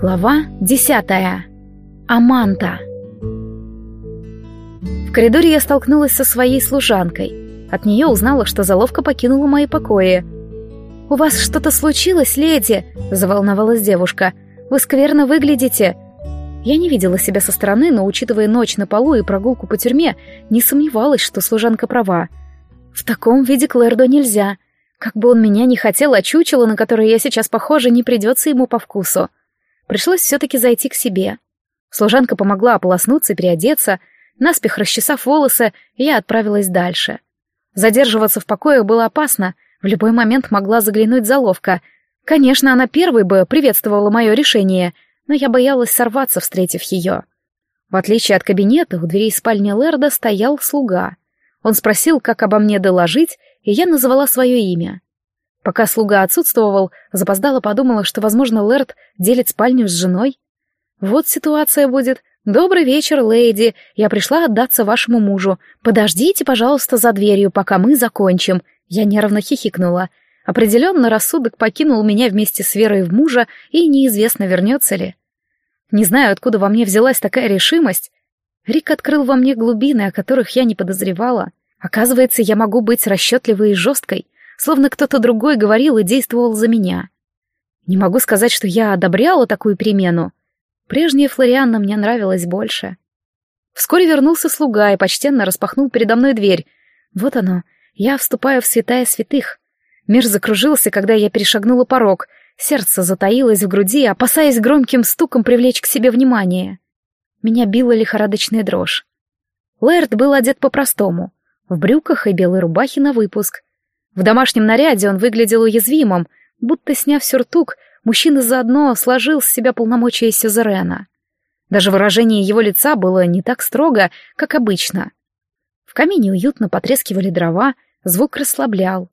Глава десятая. Аманта. В коридоре я столкнулась со своей служанкой. От нее узнала, что заловка покинула мои покои. «У вас что-то случилось, леди?» — заволновалась девушка. «Вы скверно выглядите». Я не видела себя со стороны, но, учитывая ночь на полу и прогулку по тюрьме, не сомневалась, что служанка права. В таком виде Клэрдо нельзя. Как бы он меня не хотел, а чучело, на которое я сейчас похожа, не придется ему по вкусу. Пришлось все-таки зайти к себе. Служанка помогла ополоснуться и переодеться. Наспех расчесав волосы, я отправилась дальше. Задерживаться в покоях было опасно, в любой момент могла заглянуть заловка. Конечно, она первой бы приветствовала мое решение, но я боялась сорваться, встретив ее. В отличие от кабинета, у дверей спальни Лерда стоял слуга. Он спросил, как обо мне доложить, и я назвала свое имя. Пока слуга отсутствовал, запоздала подумала, что, возможно, Лэрд делит спальню с женой. Вот ситуация будет. «Добрый вечер, леди. Я пришла отдаться вашему мужу. Подождите, пожалуйста, за дверью, пока мы закончим». Я нервно хихикнула. Определенно, рассудок покинул меня вместе с верой в мужа, и неизвестно, вернется ли. Не знаю, откуда во мне взялась такая решимость. Рик открыл во мне глубины, о которых я не подозревала. Оказывается, я могу быть расчетливой и жесткой — словно кто-то другой говорил и действовал за меня. Не могу сказать, что я одобряла такую перемену. Прежняя Флорианна мне нравилась больше. Вскоре вернулся слуга и почтенно распахнул передо мной дверь. Вот оно, я вступаю в святая святых. Мир закружился, когда я перешагнула порог. Сердце затаилось в груди, опасаясь громким стуком привлечь к себе внимание. Меня била лихорадочная дрожь. Лэрд был одет по-простому, в брюках и белой рубахе на выпуск. В домашнем наряде он выглядел уязвимым, будто сняв сюртук, мужчина заодно сложил с себя полномочия Сюзерена. Даже выражение его лица было не так строго, как обычно. В камине уютно потрескивали дрова, звук расслаблял.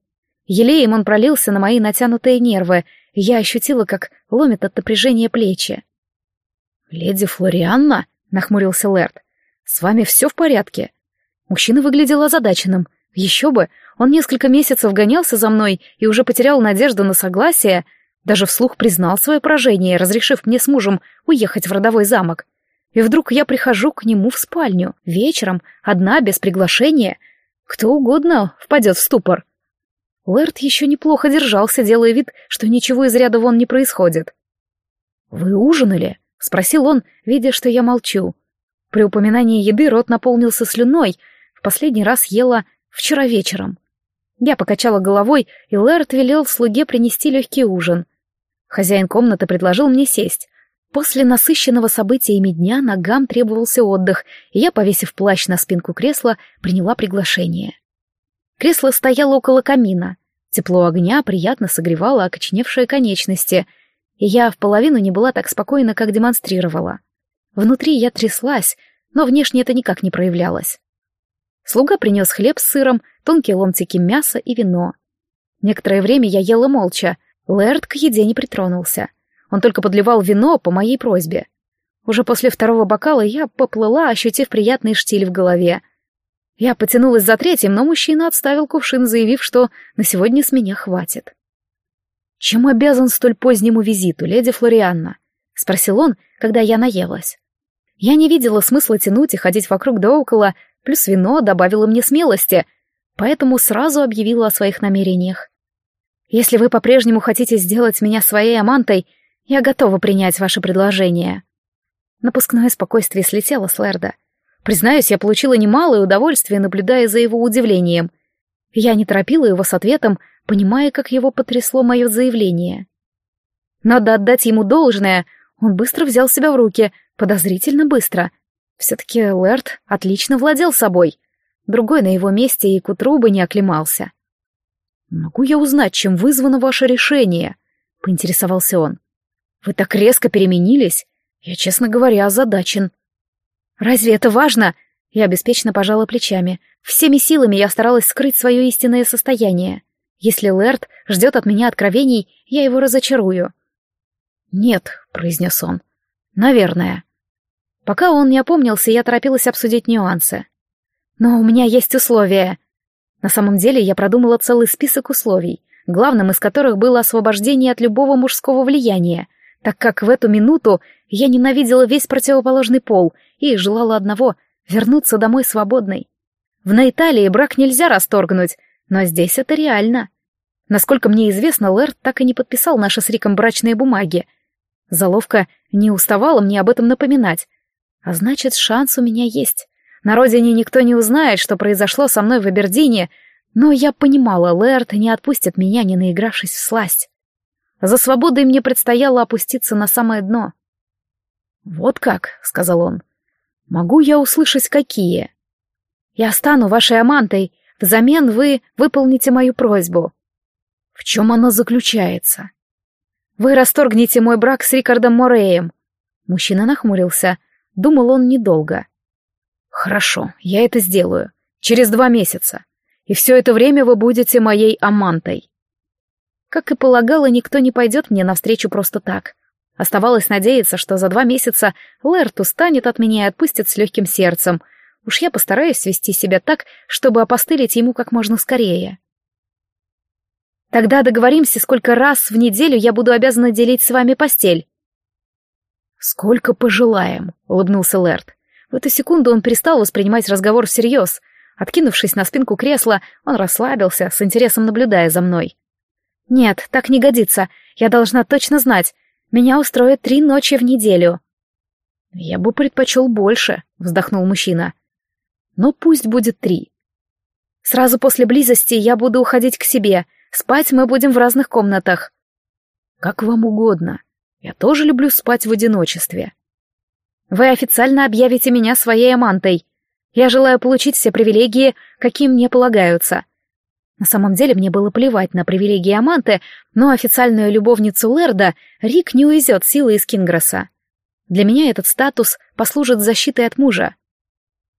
Елеем он пролился на мои натянутые нервы, и я ощутила, как ломит от напряжения плечи. «Леди Флорианна?» — нахмурился Лэрд. «С вами все в порядке?» Мужчина выглядел озадаченным. Еще бы, он несколько месяцев гонялся за мной и уже потерял надежду на согласие, даже вслух признал свое поражение, разрешив мне с мужем уехать в родовой замок. И вдруг я прихожу к нему в спальню, вечером, одна, без приглашения. Кто угодно впадет в ступор. Лэрд еще неплохо держался, делая вид, что ничего из ряда вон не происходит. «Вы ужинали?» — спросил он, видя, что я молчу. При упоминании еды рот наполнился слюной. В последний раз ела вчера вечером. Я покачала головой, и Лэрд велел слуге принести легкий ужин. Хозяин комнаты предложил мне сесть. После насыщенного событиями дня ногам требовался отдых, и я, повесив плащ на спинку кресла, приняла приглашение. Кресло стояло около камина. Тепло огня приятно согревало окоченевшие конечности, и я в половину не была так спокойна, как демонстрировала. Внутри я тряслась, но внешне это никак не проявлялось. Слуга принес хлеб с сыром, тонкие ломтики мяса и вино. Некоторое время я ела молча. Лэрд к еде не притронулся. Он только подливал вино по моей просьбе. Уже после второго бокала я поплыла, ощутив приятный штиль в голове. Я потянулась за третьим, но мужчина отставил кувшин, заявив, что на сегодня с меня хватит. «Чем обязан столь позднему визиту, леди Флорианна?» — спросил он, когда я наелась. Я не видела смысла тянуть и ходить вокруг да около, плюс вино добавило мне смелости, поэтому сразу объявила о своих намерениях. «Если вы по-прежнему хотите сделать меня своей амантой, я готова принять ваше предложение». Напускное спокойствие слетело с Лерда. Признаюсь, я получила немалое удовольствие, наблюдая за его удивлением. Я не торопила его с ответом, понимая, как его потрясло мое заявление. Надо отдать ему должное, он быстро взял себя в руки, подозрительно быстро. Все-таки Лэрд отлично владел собой. Другой на его месте и к утру бы не оклемался. «Могу я узнать, чем вызвано ваше решение?» — поинтересовался он. «Вы так резко переменились? Я, честно говоря, озадачен». «Разве это важно?» Я беспечно пожала плечами. Всеми силами я старалась скрыть свое истинное состояние. Если Лэрд ждет от меня откровений, я его разочарую. «Нет», — произнес он. «Наверное». Пока он не опомнился, я торопилась обсудить нюансы. Но у меня есть условия. На самом деле я продумала целый список условий, главным из которых было освобождение от любого мужского влияния, так как в эту минуту я ненавидела весь противоположный пол и желала одного — вернуться домой свободной. В Наиталии брак нельзя расторгнуть, но здесь это реально. Насколько мне известно, Лэрд так и не подписал наши с Риком брачные бумаги. Заловка не уставала мне об этом напоминать. А значит, шанс у меня есть. На родине никто не узнает, что произошло со мной в Абердине, но я понимала, Лэрд не отпустит меня, не наигравшись в сласть. За свободой мне предстояло опуститься на самое дно. «Вот как», — сказал он. «Могу я услышать, какие?» «Я стану вашей амантой. Взамен вы выполните мою просьбу». «В чем она заключается?» «Вы расторгнете мой брак с Рикардом Мореем». Мужчина нахмурился. Думал он недолго. «Хорошо, я это сделаю. Через два месяца. И все это время вы будете моей амантой». Как и полагала, никто не пойдет мне навстречу просто так. Оставалось надеяться, что за два месяца Лэрт устанет от меня и отпустит с легким сердцем. Уж я постараюсь вести себя так, чтобы опостылить ему как можно скорее. Тогда договоримся, сколько раз в неделю я буду обязана делить с вами постель. Сколько пожелаем, улыбнулся Лэрт. В эту секунду он перестал воспринимать разговор всерьез. Откинувшись на спинку кресла, он расслабился, с интересом наблюдая за мной. «Нет, так не годится. Я должна точно знать. Меня устроят три ночи в неделю». «Я бы предпочел больше», — вздохнул мужчина. «Но пусть будет три. Сразу после близости я буду уходить к себе. Спать мы будем в разных комнатах». «Как вам угодно. Я тоже люблю спать в одиночестве». «Вы официально объявите меня своей амантой. Я желаю получить все привилегии, какие мне полагаются. На самом деле мне было плевать на привилегии Аманты, но официальную любовницу Лерда Рик не увезет силы из Кингроса. Для меня этот статус послужит защитой от мужа.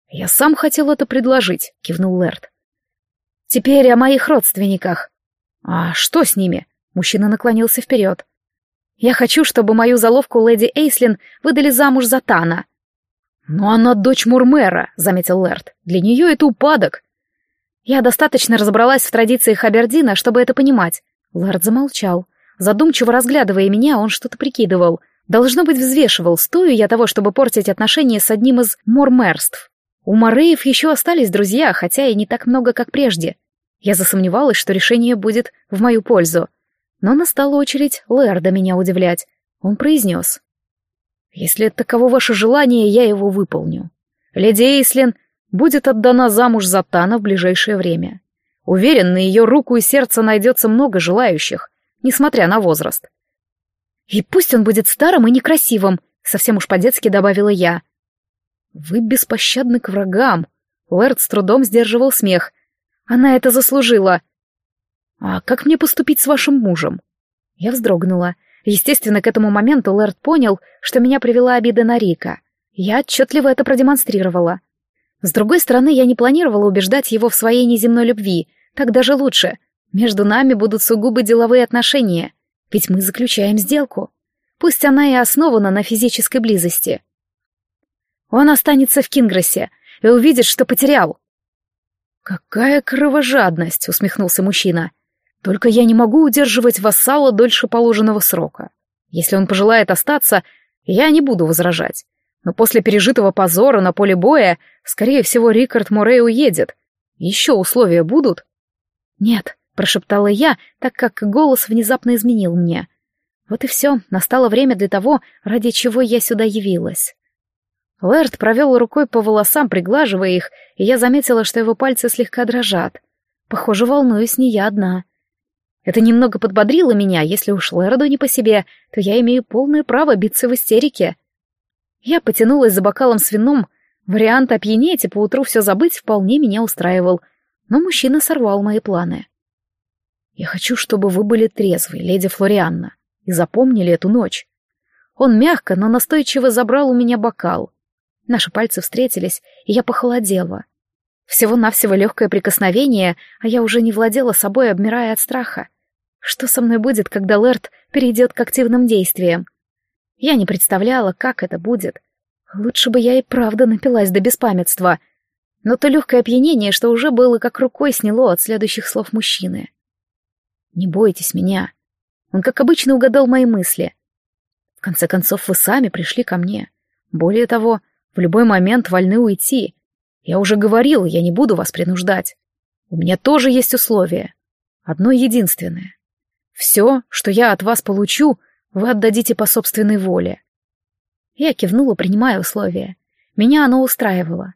«Я сам хотел это предложить», — кивнул Лерд. «Теперь о моих родственниках». «А что с ними?» — мужчина наклонился вперед. «Я хочу, чтобы мою заловку леди Эйслин выдали замуж за Тана». «Но она дочь Мурмера», — заметил Лерд. «Для нее это упадок. Я достаточно разобралась в традициях Абердина, чтобы это понимать. Лард замолчал. Задумчиво разглядывая меня, он что-то прикидывал. Должно быть, взвешивал, стою я того, чтобы портить отношения с одним из мормерств. У Мореев еще остались друзья, хотя и не так много, как прежде. Я засомневалась, что решение будет в мою пользу. Но настала очередь Лэрда меня удивлять. Он произнес. «Если таково ваше желание, я его выполню. Леди Эйслин будет отдана замуж за Тана в ближайшее время. Уверен, на ее руку и сердце найдется много желающих, несмотря на возраст. И пусть он будет старым и некрасивым, совсем уж по-детски добавила я. Вы беспощадны к врагам. Лэрд с трудом сдерживал смех. Она это заслужила. А как мне поступить с вашим мужем? Я вздрогнула. Естественно, к этому моменту Лэрд понял, что меня привела обида на Рика. Я отчетливо это продемонстрировала. С другой стороны, я не планировала убеждать его в своей неземной любви, так даже лучше. Между нами будут сугубо деловые отношения, ведь мы заключаем сделку. Пусть она и основана на физической близости. Он останется в Кингросе и увидит, что потерял. «Какая кровожадность!» — усмехнулся мужчина. «Только я не могу удерживать вассала дольше положенного срока. Если он пожелает остаться, я не буду возражать. Но после пережитого позора на поле боя, скорее всего, Рикард Морей уедет. Еще условия будут? Нет, прошептала я, так как голос внезапно изменил мне. Вот и все, настало время для того, ради чего я сюда явилась. Лэрд провел рукой по волосам, приглаживая их, и я заметила, что его пальцы слегка дрожат. Похоже, волнуюсь не я одна. Это немного подбодрило меня, если уж Лэрду не по себе, то я имею полное право биться в истерике. Я потянулась за бокалом с вином. Вариант опьянеть и поутру все забыть вполне меня устраивал. Но мужчина сорвал мои планы. «Я хочу, чтобы вы были трезвы, леди Флорианна, и запомнили эту ночь». Он мягко, но настойчиво забрал у меня бокал. Наши пальцы встретились, и я похолодела. Всего-навсего легкое прикосновение, а я уже не владела собой, обмирая от страха. Что со мной будет, когда Лэрд перейдет к активным действиям? Я не представляла, как это будет. Лучше бы я и правда напилась до беспамятства. Но то легкое опьянение, что уже было как рукой сняло от следующих слов мужчины. «Не бойтесь меня». Он, как обычно, угадал мои мысли. В конце концов, вы сами пришли ко мне. Более того, в любой момент вольны уйти. Я уже говорил, я не буду вас принуждать. У меня тоже есть условия. Одно единственное. Все, что я от вас получу, вы отдадите по собственной воле. Я кивнула, принимая условия. Меня оно устраивало.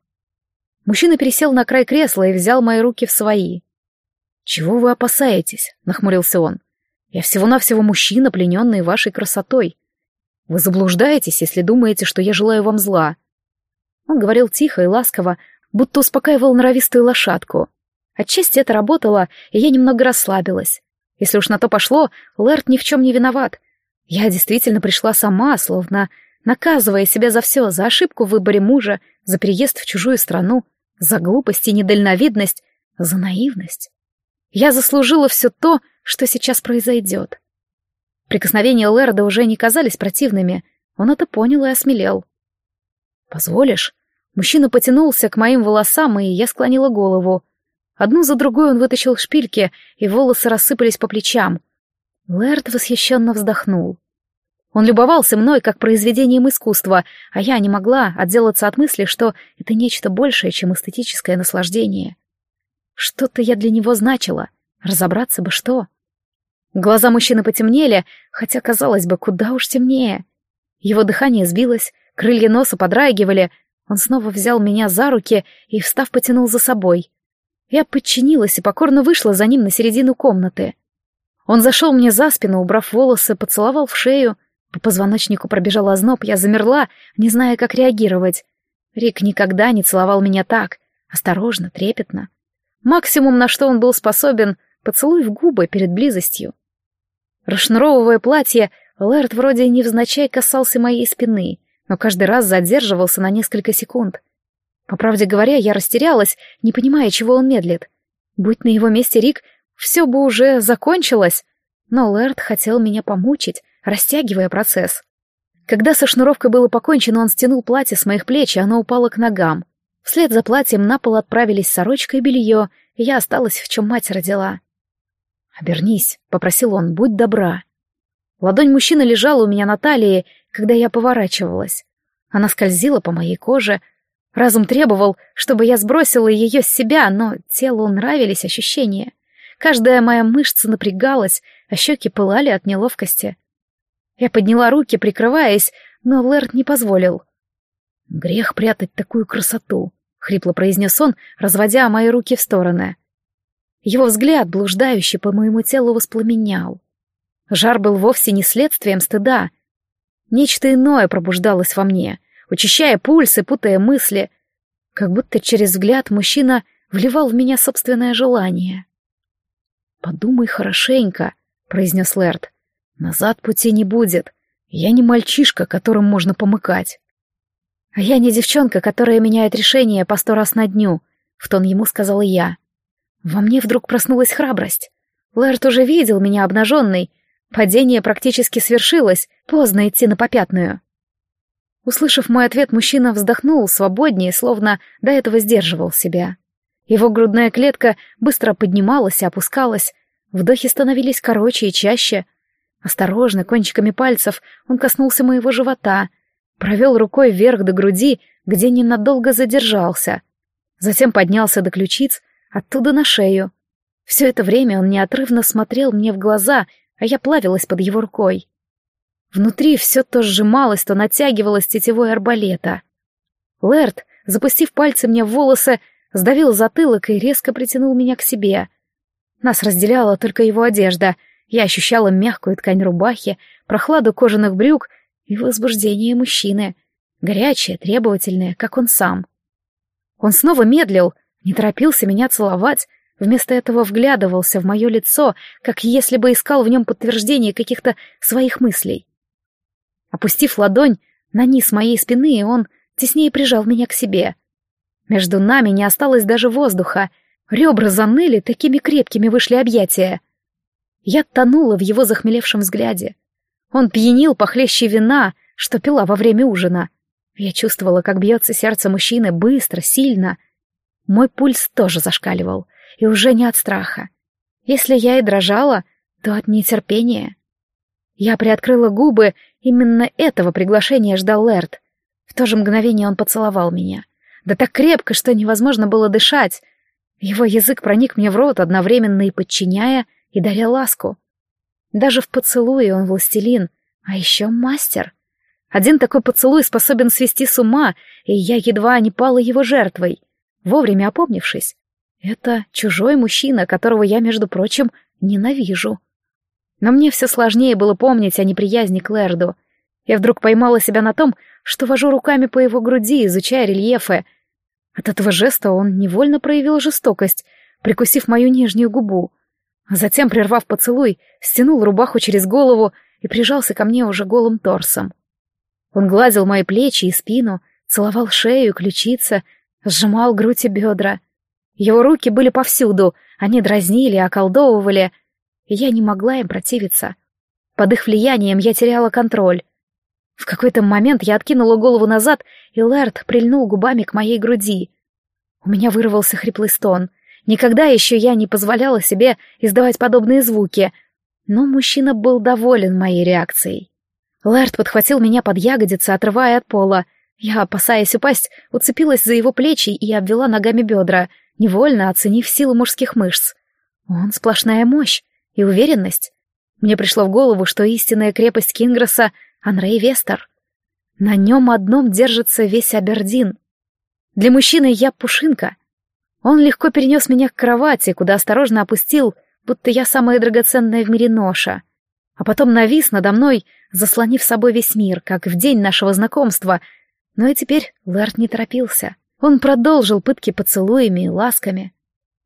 Мужчина пересел на край кресла и взял мои руки в свои. «Чего вы опасаетесь?» — нахмурился он. «Я всего-навсего мужчина, плененный вашей красотой. Вы заблуждаетесь, если думаете, что я желаю вам зла». Он говорил тихо и ласково, будто успокаивал норовистую лошадку. Отчасти это работало, и я немного расслабилась. Если уж на то пошло, Лэрт ни в чем не виноват. Я действительно пришла сама, словно наказывая себя за все, за ошибку в выборе мужа, за переезд в чужую страну, за глупость и недальновидность, за наивность. Я заслужила все то, что сейчас произойдет. Прикосновения Лерда уже не казались противными, он это понял и осмелел. «Позволишь?» Мужчина потянулся к моим волосам, и я склонила голову. Одну за другой он вытащил шпильки, и волосы рассыпались по плечам. Лэрд восхищенно вздохнул. Он любовался мной как произведением искусства, а я не могла отделаться от мысли, что это нечто большее, чем эстетическое наслаждение. Что-то я для него значила, разобраться бы что. Глаза мужчины потемнели, хотя, казалось бы, куда уж темнее. Его дыхание сбилось, крылья носа подрагивали, он снова взял меня за руки и, встав, потянул за собой. Я подчинилась и покорно вышла за ним на середину комнаты. Он зашел мне за спину, убрав волосы, поцеловал в шею, по позвоночнику пробежал озноб, я замерла, не зная, как реагировать. Рик никогда не целовал меня так, осторожно, трепетно. Максимум, на что он был способен, поцелуй в губы перед близостью. Расшнуровывая платье, Лэрд вроде невзначай касался моей спины, но каждый раз задерживался на несколько секунд. По правде говоря, я растерялась, не понимая, чего он медлит. Будь на его месте Рик, все бы уже закончилось. Но Лэрд хотел меня помучить, растягивая процесс. Когда со шнуровкой было покончено, он стянул платье с моих плеч, и оно упало к ногам. Вслед за платьем на пол отправились сорочка и белье, и я осталась, в чем мать родила. «Обернись», — попросил он, — «будь добра». Ладонь мужчины лежала у меня на талии, когда я поворачивалась. Она скользила по моей коже. Разум требовал, чтобы я сбросила ее с себя, но телу нравились ощущения. Каждая моя мышца напрягалась, а щеки пылали от неловкости. Я подняла руки, прикрываясь, но Лэрд не позволил. «Грех прятать такую красоту», — хрипло произнес он, разводя мои руки в стороны. Его взгляд, блуждающий по моему телу, воспламенял. Жар был вовсе не следствием стыда. Нечто иное пробуждалось во мне, учащая пульс и путая мысли, как будто через взгляд мужчина вливал в меня собственное желание. «Подумай хорошенько», — произнес Лэрд. Назад пути не будет. Я не мальчишка, которым можно помыкать. А я не девчонка, которая меняет решение по сто раз на дню, в тон ему сказала я. Во мне вдруг проснулась храбрость. Лэрт уже видел меня обнаженной. Падение практически свершилось, поздно идти на попятную. Услышав мой ответ, мужчина вздохнул свободнее, словно до этого сдерживал себя. Его грудная клетка быстро поднималась и опускалась, вдохи становились короче и чаще — Осторожно, кончиками пальцев, он коснулся моего живота, провел рукой вверх до груди, где ненадолго задержался. Затем поднялся до ключиц, оттуда на шею. Все это время он неотрывно смотрел мне в глаза, а я плавилась под его рукой. Внутри все то сжималось, то натягивалось тетевой арбалета. Лэрд, запустив пальцы мне в волосы, сдавил затылок и резко притянул меня к себе. Нас разделяла только его одежда — я ощущала мягкую ткань рубахи, прохладу кожаных брюк и возбуждение мужчины. Горячее, требовательное, как он сам. Он снова медлил, не торопился меня целовать, вместо этого вглядывался в мое лицо, как если бы искал в нем подтверждение каких-то своих мыслей. Опустив ладонь на низ моей спины, он теснее прижал меня к себе. Между нами не осталось даже воздуха, ребра заныли, такими крепкими вышли объятия. Я тонула в его захмелевшем взгляде. Он пьянил похлеще вина, что пила во время ужина. Я чувствовала, как бьется сердце мужчины быстро, сильно. Мой пульс тоже зашкаливал, и уже не от страха. Если я и дрожала, то от нетерпения. Я приоткрыла губы, именно этого приглашения ждал Лэрд. В то же мгновение он поцеловал меня. Да так крепко, что невозможно было дышать. Его язык проник мне в рот, одновременно и подчиняя, и даря ласку. Даже в поцелуе он властелин, а еще мастер. Один такой поцелуй способен свести с ума, и я едва не пала его жертвой, вовремя опомнившись. Это чужой мужчина, которого я, между прочим, ненавижу. Но мне все сложнее было помнить о неприязни к Лерду. Я вдруг поймала себя на том, что вожу руками по его груди, изучая рельефы. От этого жеста он невольно проявил жестокость, прикусив мою нижнюю губу. А затем, прервав поцелуй, стянул рубаху через голову и прижался ко мне уже голым торсом. Он гладил мои плечи и спину, целовал шею, ключицы, сжимал грудь и бедра. Его руки были повсюду, они дразнили, околдовывали, и я не могла им противиться. Под их влиянием я теряла контроль. В какой-то момент я откинула голову назад, и Лэрд прильнул губами к моей груди. У меня вырвался хриплый стон. Никогда еще я не позволяла себе издавать подобные звуки, но мужчина был доволен моей реакцией. Лэрд подхватил меня под ягодицы, отрывая от пола. Я, опасаясь упасть, уцепилась за его плечи и обвела ногами бедра, невольно оценив силу мужских мышц. Он сплошная мощь и уверенность. Мне пришло в голову, что истинная крепость Кингроса Анрей Вестер. На нем одном держится весь Абердин. Для мужчины я пушинка. Он легко перенес меня к кровати, куда осторожно опустил, будто я самая драгоценная в мире ноша. А потом навис надо мной, заслонив собой весь мир, как в день нашего знакомства. Но и теперь Лэрд не торопился. Он продолжил пытки поцелуями и ласками.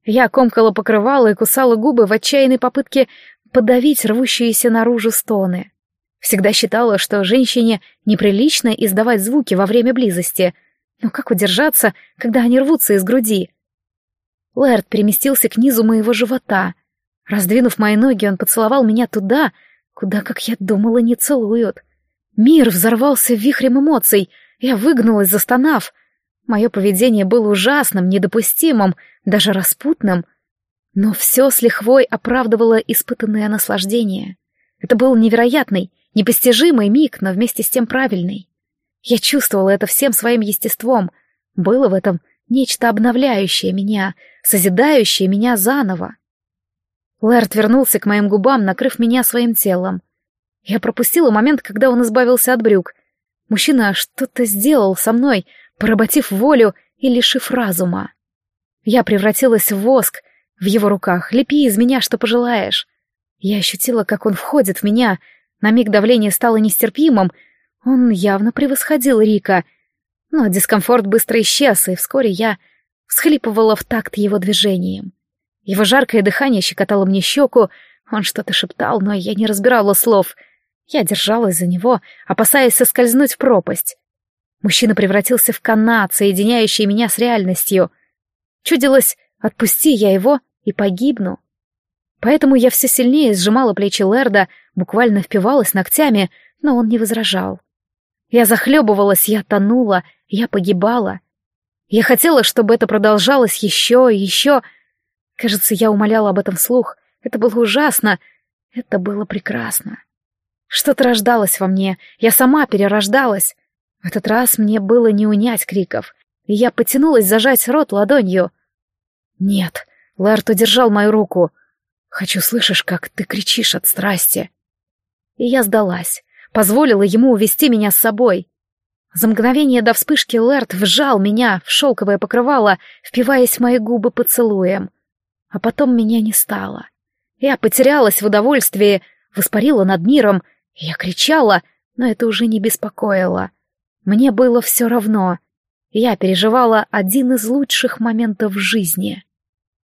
Я комкала покрывала и кусала губы в отчаянной попытке подавить рвущиеся наружу стоны. Всегда считала, что женщине неприлично издавать звуки во время близости. Но как удержаться, когда они рвутся из груди? Лэрд переместился к низу моего живота. Раздвинув мои ноги, он поцеловал меня туда, куда, как я думала, не целуют. Мир взорвался вихрем эмоций. Я выгнулась, застонав. Мое поведение было ужасным, недопустимым, даже распутным. Но все с лихвой оправдывало испытанное наслаждение. Это был невероятный, Непостижимый миг, но вместе с тем правильный. Я чувствовала это всем своим естеством. Было в этом нечто обновляющее меня, созидающее меня заново. Лэрд вернулся к моим губам, накрыв меня своим телом. Я пропустила момент, когда он избавился от брюк. Мужчина что-то сделал со мной, поработив волю и лишив разума. Я превратилась в воск в его руках. Лепи из меня, что пожелаешь. Я ощутила, как он входит в меня, на миг давление стало нестерпимым, он явно превосходил Рика. Но дискомфорт быстро исчез, и вскоре я всхлипывала в такт его движением. Его жаркое дыхание щекотало мне щеку, он что-то шептал, но я не разбирала слов. Я держалась за него, опасаясь соскользнуть в пропасть. Мужчина превратился в канат, соединяющий меня с реальностью. Чудилось, отпусти я его и погибну. Поэтому я все сильнее сжимала плечи Лерда, буквально впивалась ногтями, но он не возражал. Я захлебывалась, я тонула, я погибала. Я хотела, чтобы это продолжалось еще и еще. Кажется, я умоляла об этом вслух. Это было ужасно. Это было прекрасно. Что-то рождалось во мне. Я сама перерождалась. В этот раз мне было не унять криков. И я потянулась зажать рот ладонью. «Нет», — Лэрт удержал мою руку, — Хочу, слышишь, как ты кричишь от страсти. И я сдалась, позволила ему увести меня с собой. За мгновение до вспышки Лэрт вжал меня в шелковое покрывало, впиваясь в мои губы поцелуем. А потом меня не стало. Я потерялась в удовольствии, воспарила над миром. Я кричала, но это уже не беспокоило. Мне было все равно. Я переживала один из лучших моментов в жизни.